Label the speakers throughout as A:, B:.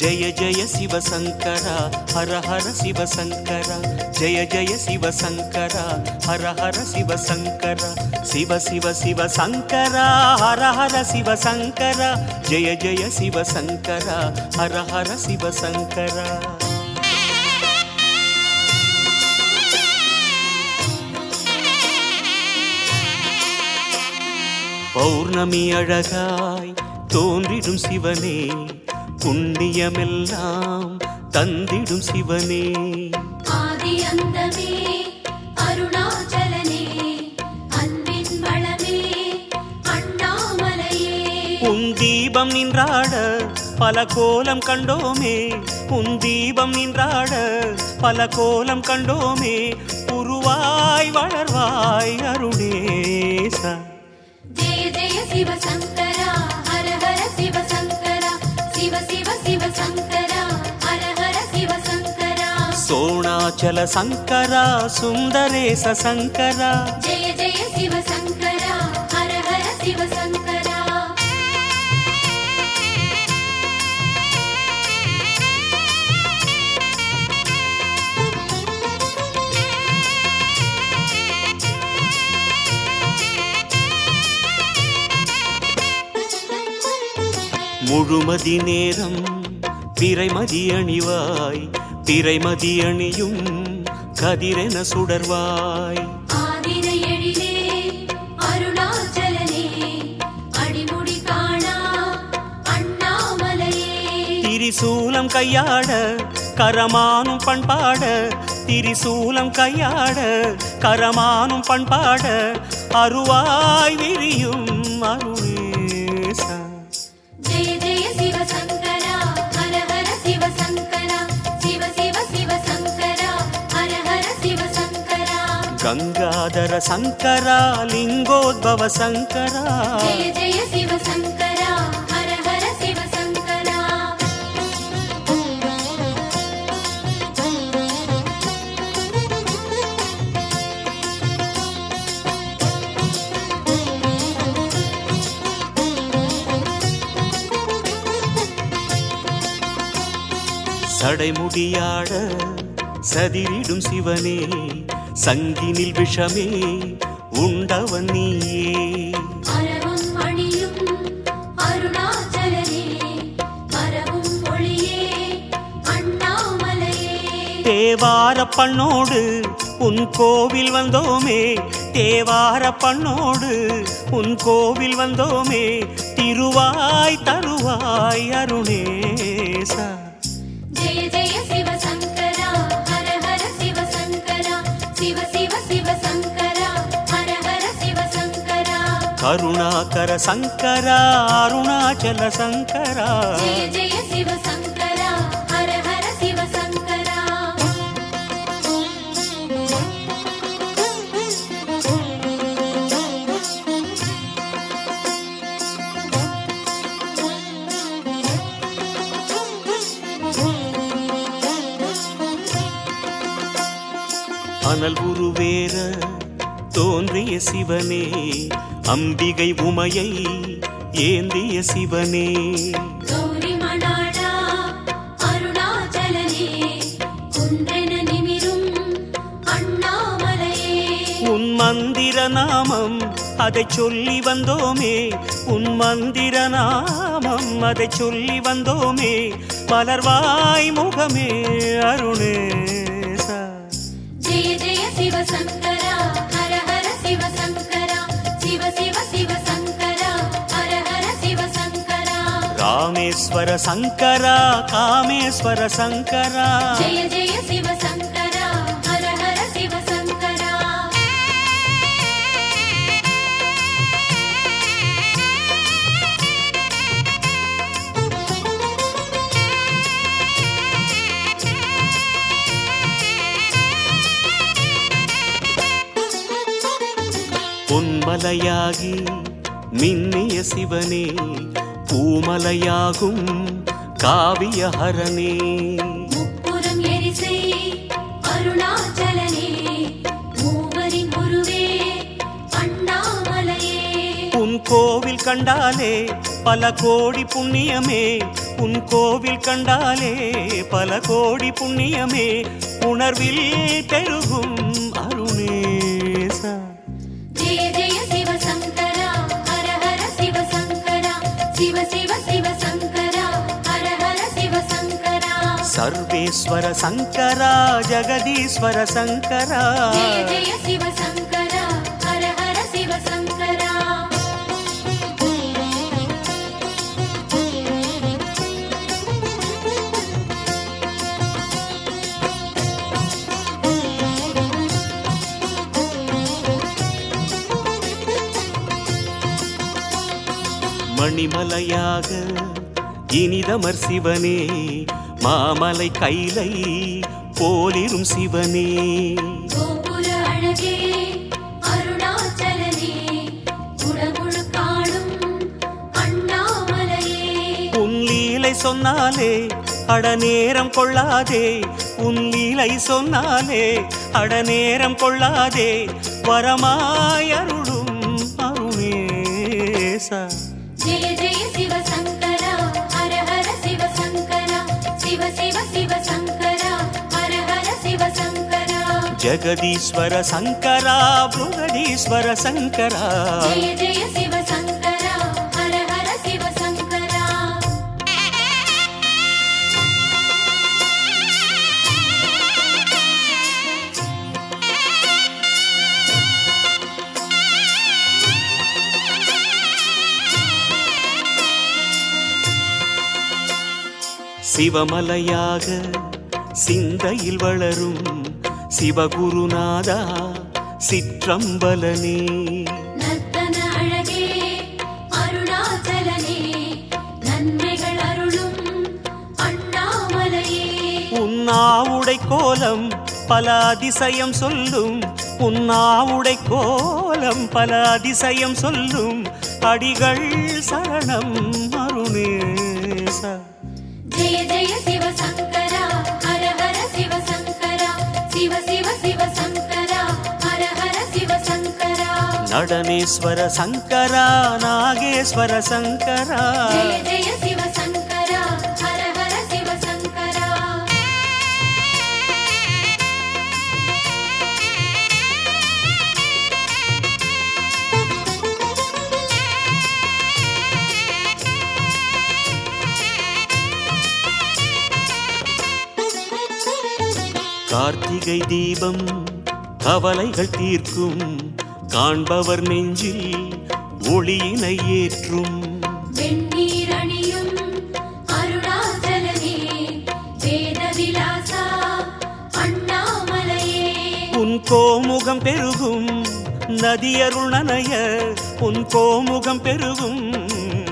A: ஜெய ஜெய சிவசங்கரா ஹர ஹர சிவசங்கரா. ஜெய ஜெய சிவசங்கரா ஹர ஹர சிவசங்கரா. சிவ சிவ சிவசங்கரா ஹர ஹர சிவசங்கரா. ஜெய ஜெய சிவசங்கரா ஹர ஹர சிவசங்கரா. பௌர்ணமி அழகாய் தோன்றிடும் சிவனே. புண்ணியமெல்லாம் தந்திடும் சிவனே.
B: ஆதி அந்தமே அருணாச்சலனே அன்பின் வளமே அண்ணாமலையே.
A: உன் தீபம் நின்றாட பல கோலம் கண்டோமே. உன் தீபம் நின்றாட பல கோலம் கண்டோமே. உருவாய் வளர்வாய் அருணேசா.
B: ஜெய ஜெய சிவசங்கரா
A: சோணாச்சல சங்கரா சுந்தரேச சங்கரா.
B: ஜெய ஜெய சிவசங்கரா ஹர ஹர சிவசங்கரா.
A: முழுமதி நேரம் பிறைமதி அணிவாய் பிறைமதி அணியும் கதிரென சுடர்வாய். திரிசூலம் கையாட கரமானும் பண்பாட திரிசூலம் கையாட கரமானும் பண்பாட அருவாய் விரியும் அருணேசா கங்காதர சங்கரா லிங்கோத்பவ சங்கரா.
B: ஜெய சிவசங்கரா
A: சடைமுடியாட சதிரிடும் சிவனே. சங்கினில் விஷமே உண்டவன் நீயே. தேவார பண்ணோடு உன் கோவில் வந்தோமே தேவார பண்ணோடு உன் கோவில் வந்தோமே திருவாய் தருவாய் அருணேசா. கருணாகர சங்கரா அருணாச்சல சங்கரா. அனல் உருவேற தோன்றிய சிவனே அம்பிகை உமையை ஏந்திய சிவனே. உன் மந்திர நாமம் அதை சொல்லி வந்தோமே. உன் மந்திர நாமம் அதை சொல்லி வந்தோமே. மலர்வாய் முகமே அருணேசா
B: ஜெய ஜெய சிவசங்கரா ஹர ஹர சிவசங்கரா. சிவசங்கரா
A: ராமேஸ்வர சங்கரா காமேஸ்வர சங்கரா
B: ஜெய ஜெய சிவசங்கரா ஹர ஹர சிவசங்கரா
A: பொன்மலையாகி மின்னிய சிவனே பூமலையாகும் காவியஹரனே
B: முப்புறம் எரிசை அருணாச்சலனே மூவரின் குருவே அண்ணாமலையே.
A: உன் கோவில் கண்டாலே பல கோடி புண்ணியமே. உன் கோவில் கண்டாலே பல கோடி புண்ணியமே. உணர்வில் பெருகும் அருணேசா
B: சிவ சிவ சிவ சங்கரா ஹர ஹர சிவ சங்கரா
A: மணிமலையாக இனிதமர் சிவனே மாமலை கைலை போலிரும் சிவனே. சொன்னாலே அட நேரம் கொள்ளாதே. உன் லீலை சொன்னாலே அட நேரம் கொள்ளாதே. வரமாய் அருளும் அருணேசா.
B: शिव शङ्करा हर
A: शङ्करा शिव शिव शिव
B: शङ्करा जगदीश्वर शङ्करा भुवदीश्वर शङ्करा शिव जय शिवरा
A: சிவமலையாக சிந்தையில் வளரும் சிவகுருநாதா சிற்றம்பலனே. உன்னாவுடை கோலம் பல அதிசயம் சொல்லும் உன்னாவுடை கோலம் பல அதிசயம் சொல்லும் அடிகள் சரணம் அருணேசா. நடனேஸ்வர சங்கரா நாகேஸ்வர சங்கரா
B: ஜெய ஜெய
A: கார்த்திகை தீபம் கவலைகள் தீர்க்கும். காண்பவர் நெஞ்சில் ஒளியினை ஏற்றும். உன் கோமுகம் பெருகும் நதியருள் நனைய. உன் கோமுகம் பெருகும்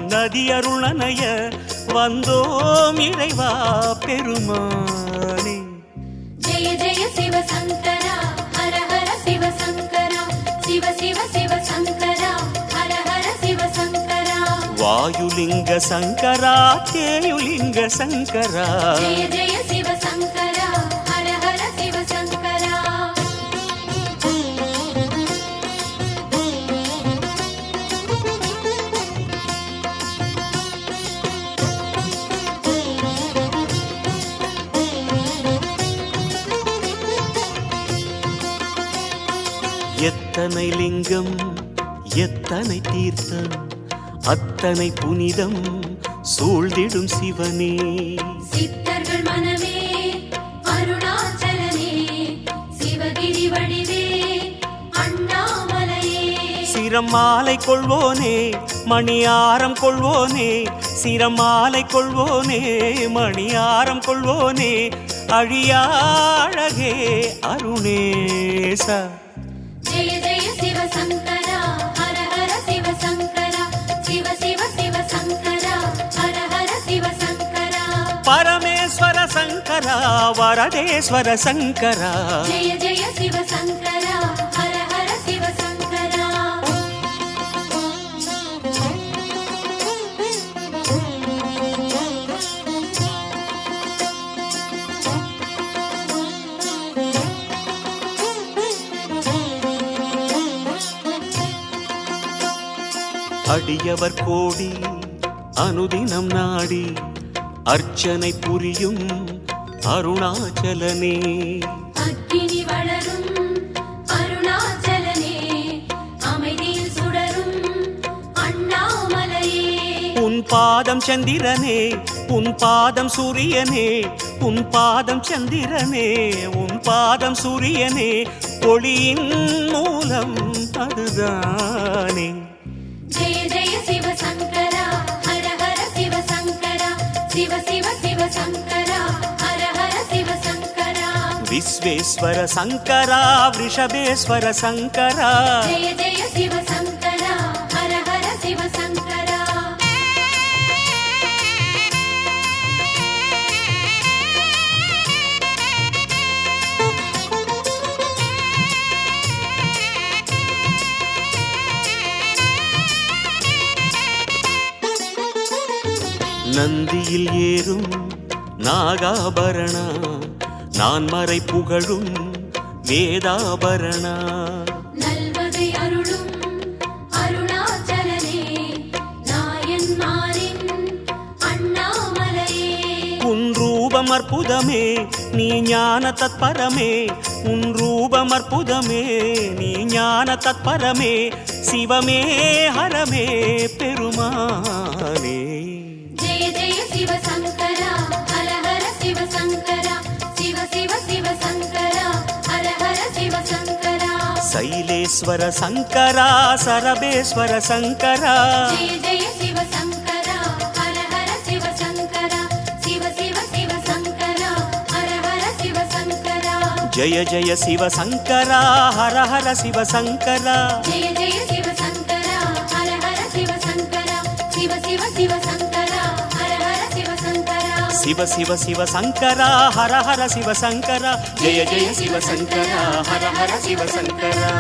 A: நதியருள் நனைய. வந்தோம் இறைவா பெருமானே.
B: ஜெய ஜெய சிவ சங்கரா ஹர ஹர சிவ சங்கரா சிவ சிவ சிவ சங்கரா ஹர ஹர சிவ சங்கரா
A: வாயுலிங்க சங்கரா தேயுலிங்க சங்கரா
B: ஜெய
A: எத்தனை லிங்கம் எத்தனை தீர்த்தம் அத்தனை புனிதம் சூழ்ந்திடும் சிவனே.
B: சித்தர்கள் மனமே அருணாச்சலனே சிவகிரி வடிவே அண்ணாமலையே.
A: சிரம் மாலை கொள்வோனே மணியாரம் கொள்வோனே சிரம் மாலை கொள்வோனே மணியாரம் கொள்வோனே அழியா அழகே அருணேசா.
B: ஜெய ஜெய சிவ சங்கரா ஹர ஹர சிவ சங்கரா
A: அடியவர் கோடி அனுதினம் நாடி அர்ச்சனை புரியும் அருணாச்சலனே.
B: அக்கினி வளரும் அருணாச்சலனே அமைதியில் சுடரும் அண்ணாமலையே.
A: உன் பாதம் சந்திரனே உன் பாதம் சூரியனே உன் பாதம் சந்திரனே உன் பாதம் சூரியனே ஒளியின் மூலம் அதுதானே.
B: जय जय शिव शङ्करा हर हर शिव शङ्करा शिव शिव
A: शिव शङ्करा हर हर
B: शिव शङ्करा विश्वेश्वर शङ्करा वृषभेश्वर शङ्करा जय जय
A: शिव शङ्कर நாகாபரணா நான் மறை புகழும் வேதாபரணா ரூபம் அற்புதமே நீ ஞான தத்பரமே. உன் ரூபம் அற்புதமே நீ ஞான தத்பரமே. சிவமே ஹரமே.
B: சங்கரா
A: சைலேஸ்வர சங்கரா சரபேஸ்வர சங்கரா
B: ஜெய ஜெய சிவ சங்கரா ஹர ஹர சிவ சங்கரா சிவ சிவ சங்கரா
A: சிவ சிவ சிவ சங்கரா ஹர ஹர சிவ சங்கரா ஜய ஜய சிவ சங்கரா ஹர ஹர சிவ சங்கரா